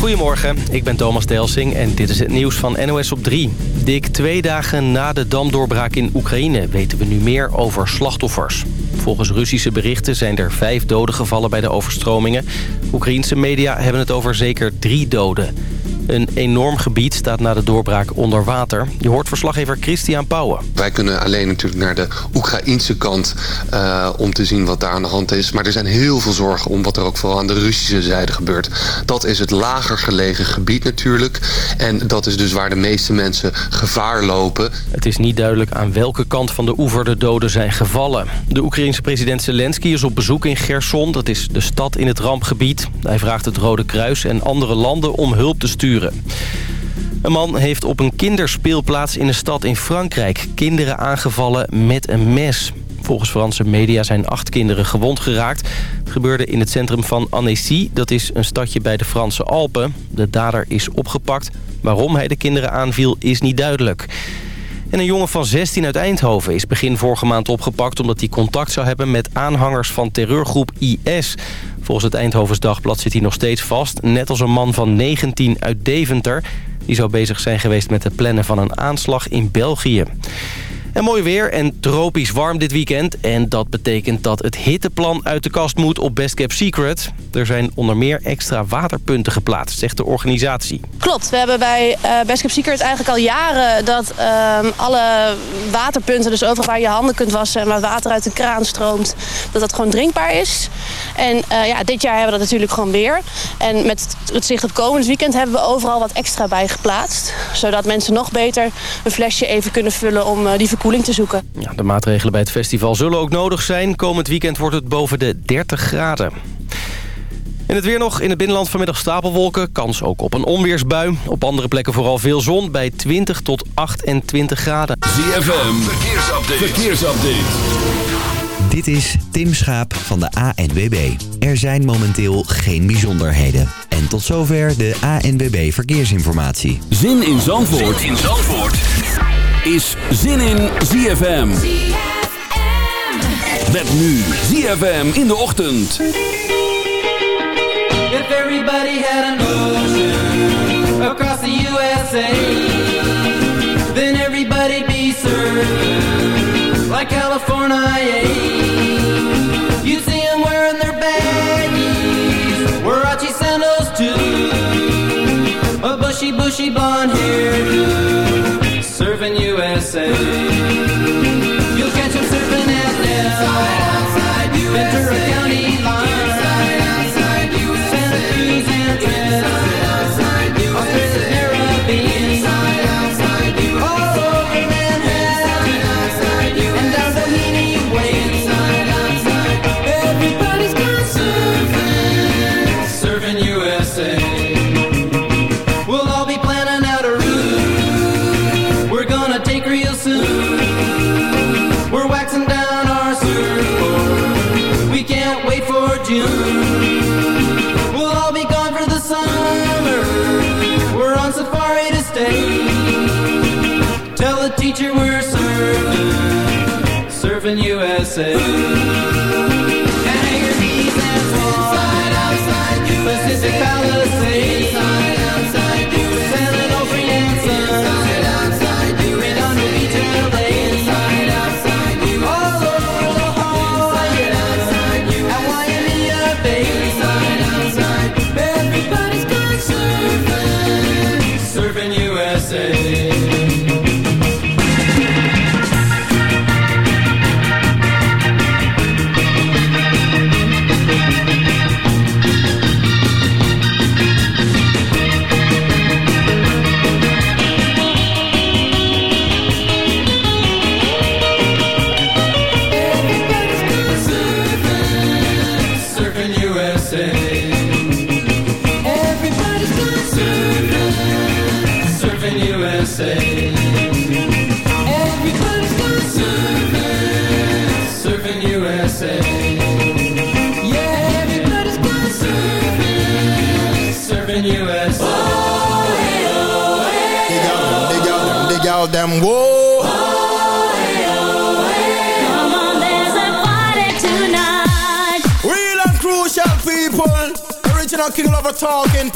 Goedemorgen, ik ben Thomas Delsing en dit is het nieuws van NOS op 3. Dik twee dagen na de damdoorbraak in Oekraïne weten we nu meer over slachtoffers. Volgens Russische berichten zijn er vijf doden gevallen bij de overstromingen. Oekraïense media hebben het over zeker drie doden. Een enorm gebied staat na de doorbraak onder water. Je hoort verslaggever Christian Pauwen. Wij kunnen alleen natuurlijk naar de Oekraïnse kant uh, om te zien wat daar aan de hand is. Maar er zijn heel veel zorgen om wat er ook vooral aan de Russische zijde gebeurt. Dat is het lager gelegen gebied natuurlijk. En dat is dus waar de meeste mensen gevaar lopen. Het is niet duidelijk aan welke kant van de oever de doden zijn gevallen. De Oekraïense president Zelensky is op bezoek in Gerson. Dat is de stad in het rampgebied. Hij vraagt het Rode Kruis en andere landen om hulp te sturen. Een man heeft op een kinderspeelplaats in een stad in Frankrijk... kinderen aangevallen met een mes. Volgens Franse media zijn acht kinderen gewond geraakt. Het gebeurde in het centrum van Annecy. Dat is een stadje bij de Franse Alpen. De dader is opgepakt. Waarom hij de kinderen aanviel is niet duidelijk. En een jongen van 16 uit Eindhoven is begin vorige maand opgepakt... omdat hij contact zou hebben met aanhangers van terreurgroep IS. Volgens het Eindhovens Dagblad zit hij nog steeds vast. Net als een man van 19 uit Deventer. Die zou bezig zijn geweest met het plannen van een aanslag in België. En mooi weer en tropisch warm dit weekend. En dat betekent dat het hitteplan uit de kast moet op Best Cap Secret. Er zijn onder meer extra waterpunten geplaatst, zegt de organisatie. Klopt, we hebben bij uh, Best Cap Secret eigenlijk al jaren... dat uh, alle waterpunten, dus overal waar je handen kunt wassen... en waar water uit de kraan stroomt, dat dat gewoon drinkbaar is. En uh, ja, dit jaar hebben we dat natuurlijk gewoon weer. En met het zicht op komend weekend hebben we overal wat extra bij geplaatst. Zodat mensen nog beter een flesje even kunnen vullen om die koeling te zoeken. Ja, de maatregelen bij het festival zullen ook nodig zijn. Komend weekend wordt het boven de 30 graden. En het weer nog in het binnenland vanmiddag stapelwolken. Kans ook op een onweersbui. Op andere plekken vooral veel zon bij 20 tot 28 graden. ZFM, verkeersupdate. verkeersupdate. Dit is Tim Schaap van de ANWB. Er zijn momenteel geen bijzonderheden. En tot zover de ANWB Verkeersinformatie. Zin in Zandvoort. Zin in Zandvoort is zin in ZFM. Met nu ZFM in de ochtend. If everybody had an ocean across the USA, then everybody'd be served like California. say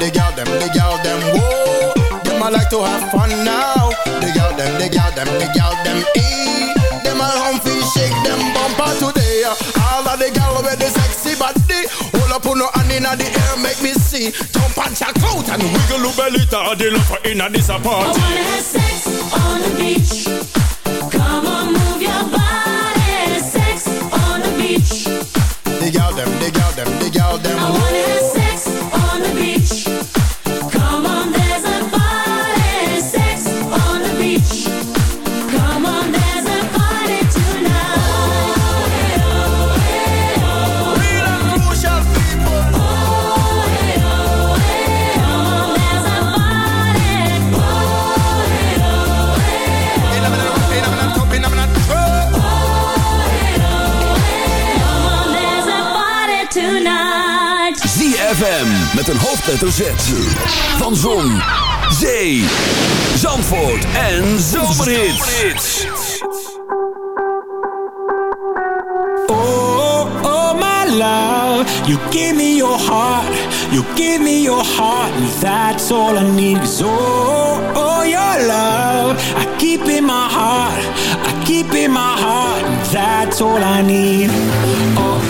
Dig out them, dig out them, whoa. Them I like to have fun now. Dig out them, dig out them, dig out them, ee. Them I humpy shake them bumper today. All of the gal with the sexy body. Hold up on no hand inna the air, make me see. Jump and check out and wiggle your belly to the love for inna this I wanna have sex on the beach. Come on, move your body. Sex on the beach. Dig out them, dig out them, dig out them, I wanna een hoofdletter Z. Van Zon, Zee, Zandvoort en Zomerhits. Oh, oh my love, you give me your heart, you give me your heart, that's all I need. 'Cause oh, oh your love, I keep in my heart, I keep in my heart, that's all I need. All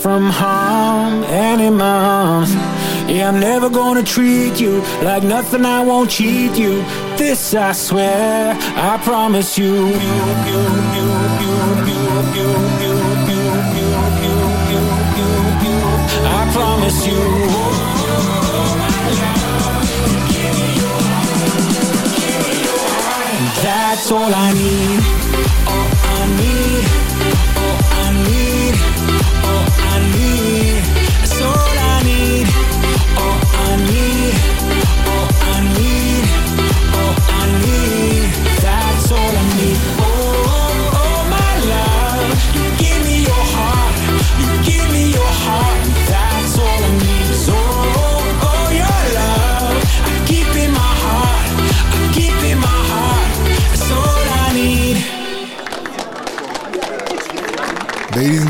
from harm and in Yeah, I'm never gonna treat you like nothing I won't cheat you. This I swear, I promise you. I promise you. That's all I need.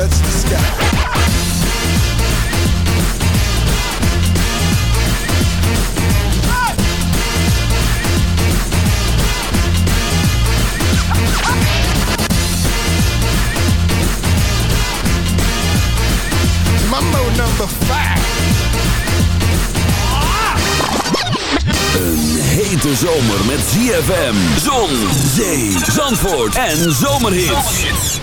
touch the sky. Mambo number five. Een hete zomer met ZFM, zon, zee, zandvoort en zomerhits.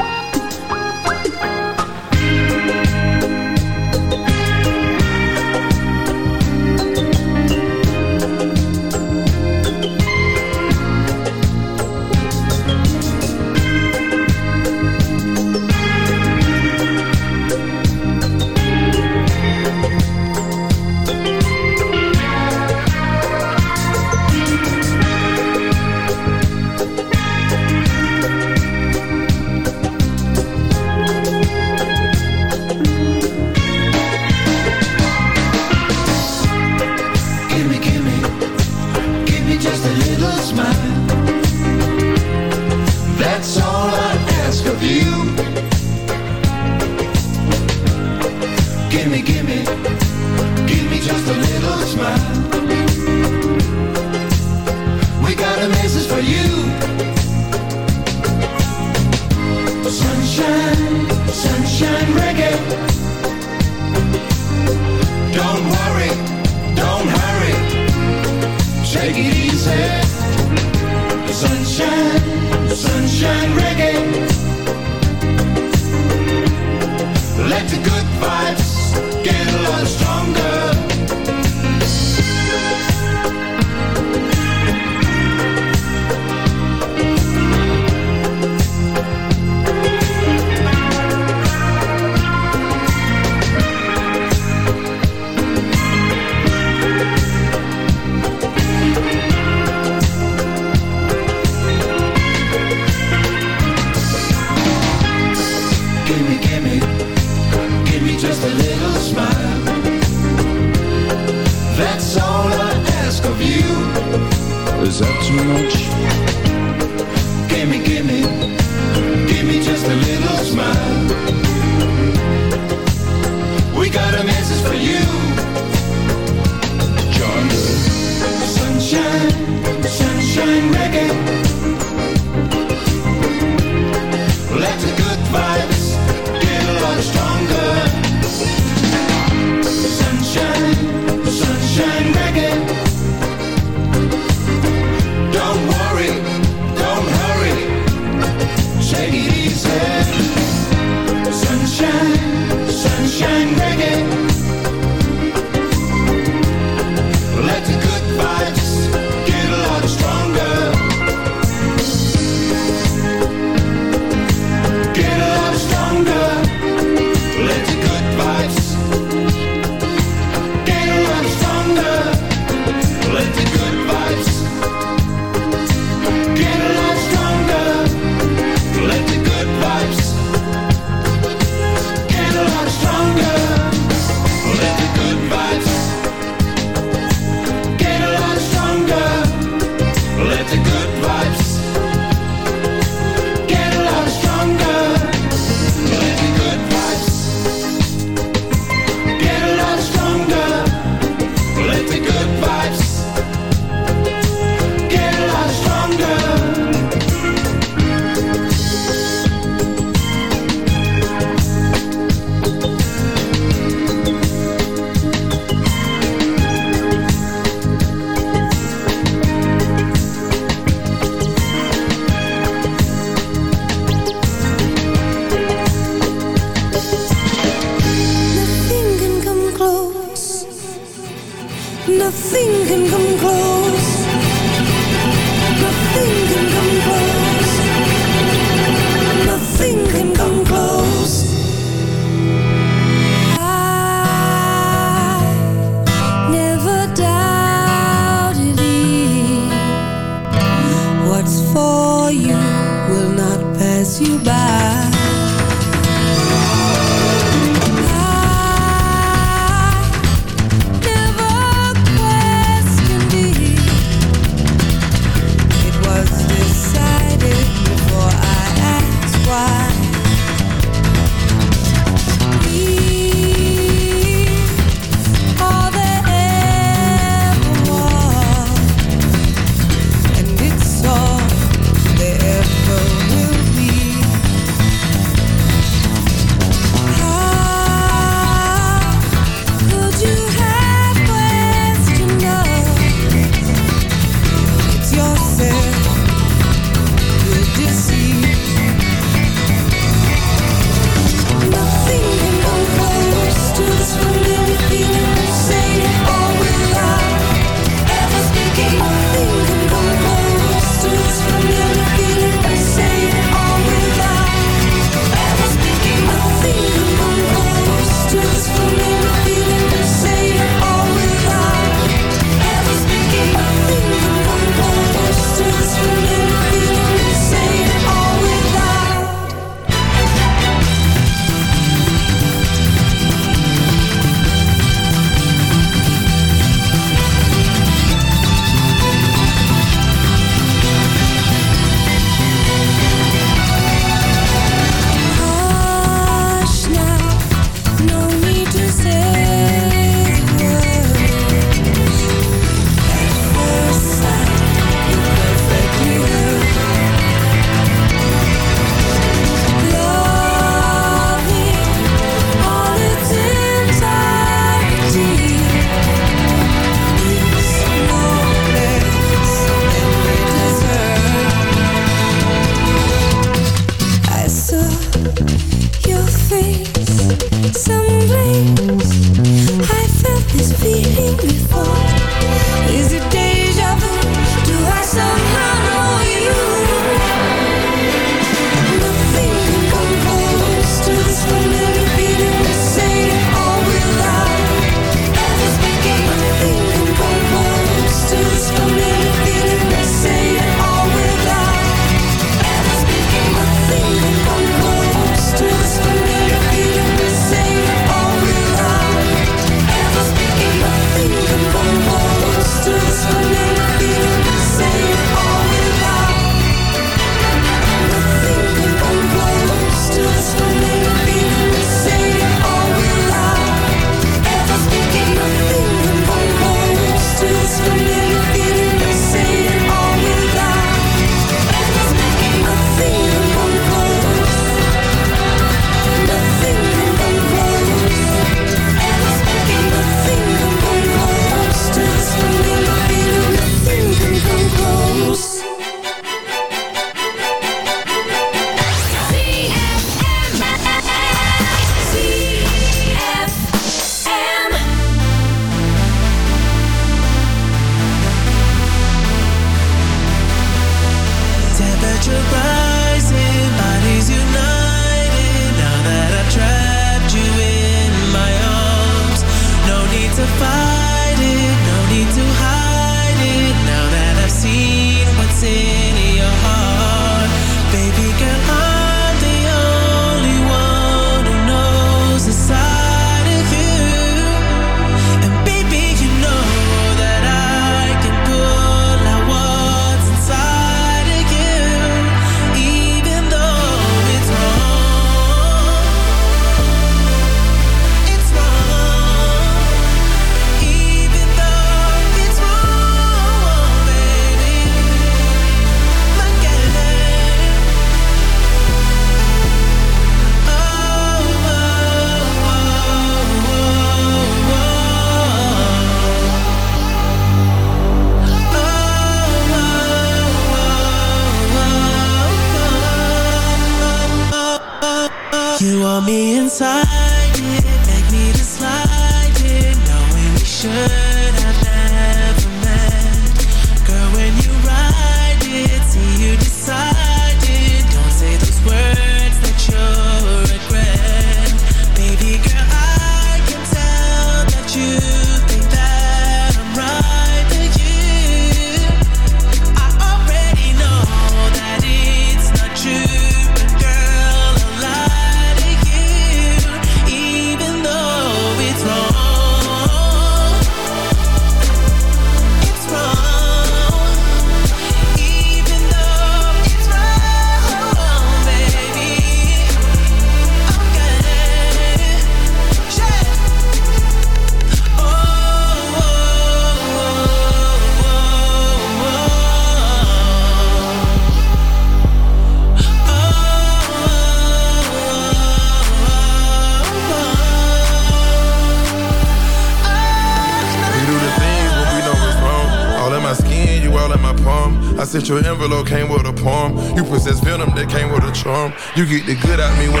You get the good out me when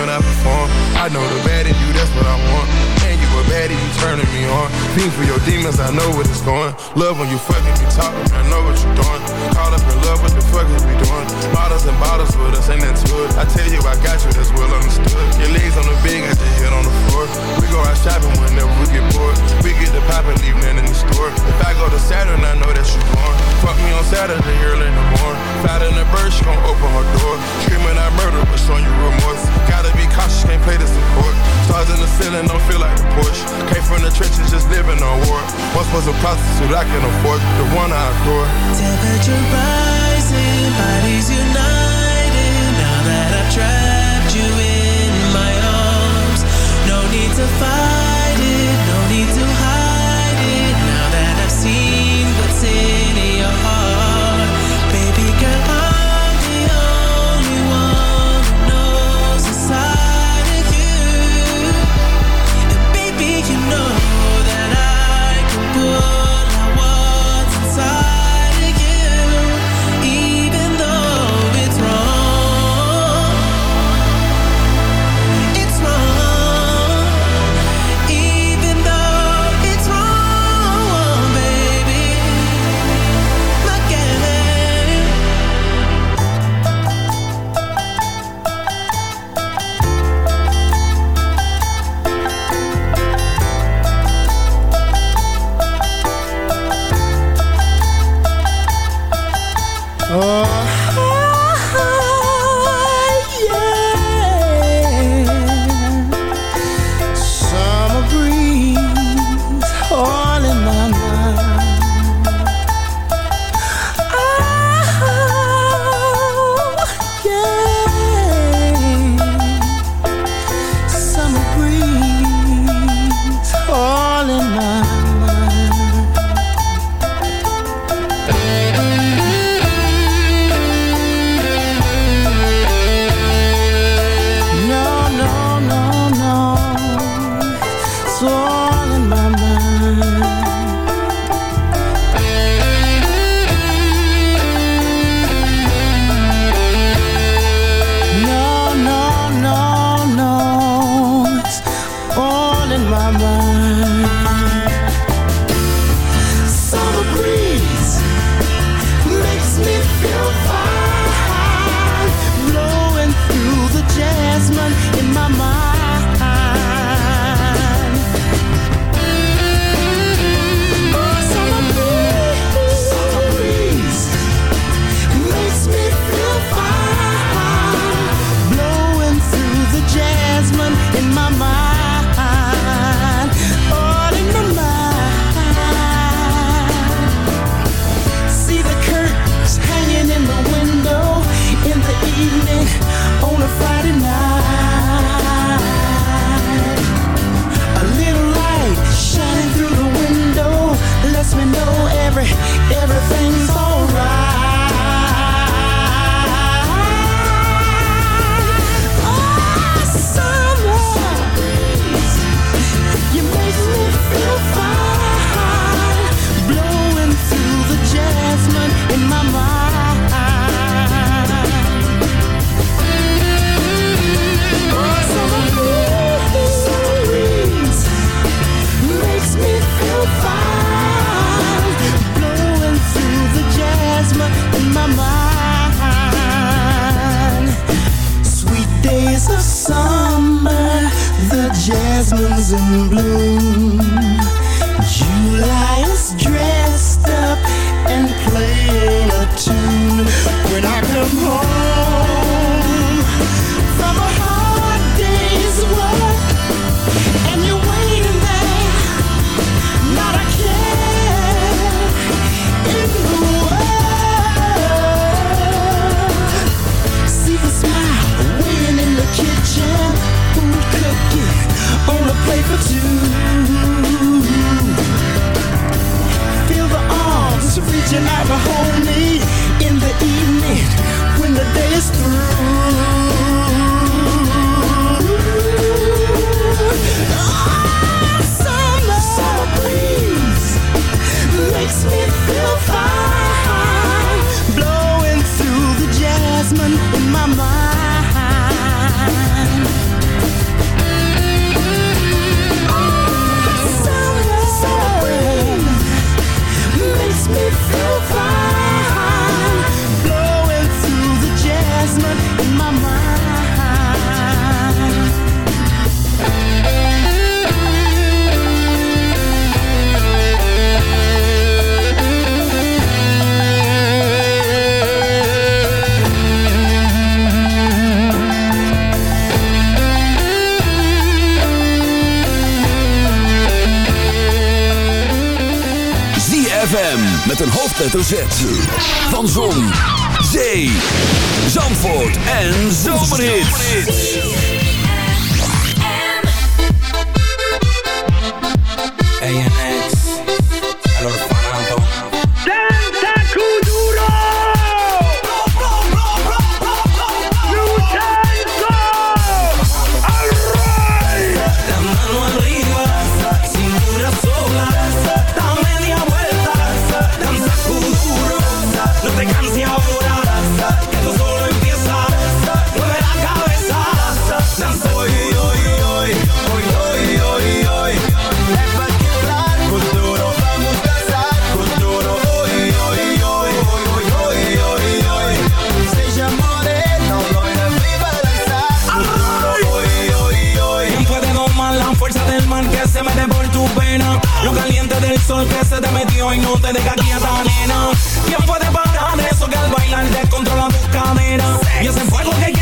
sol que se te metió y no te deja quieta, nena. ¿Quién puede parar eso que al bailar descontrola tus caderas? Y ese fuego que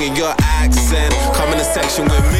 tongue your accent. Come in the section with me.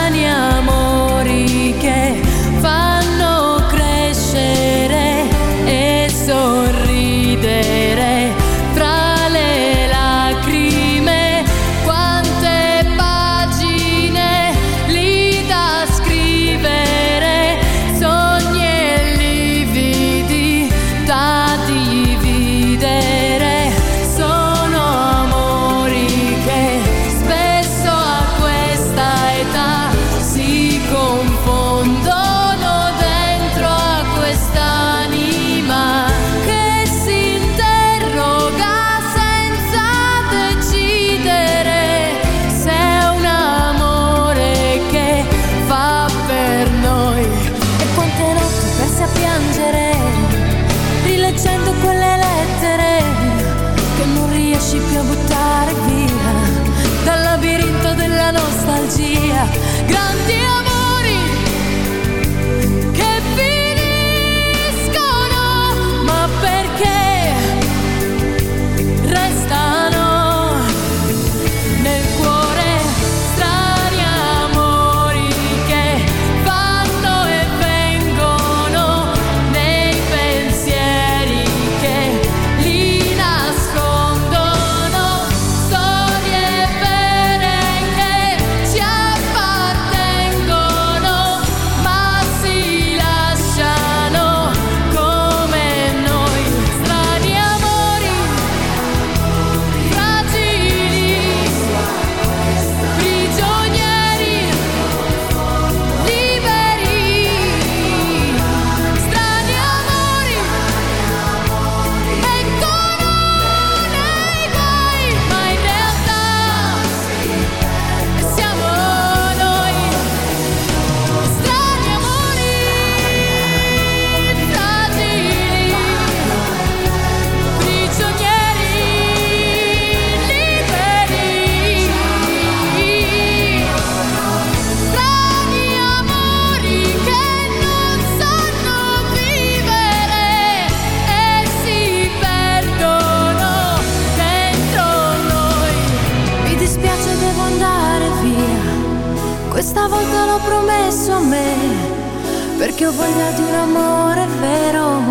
voglia di un amore vero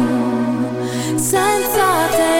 senza te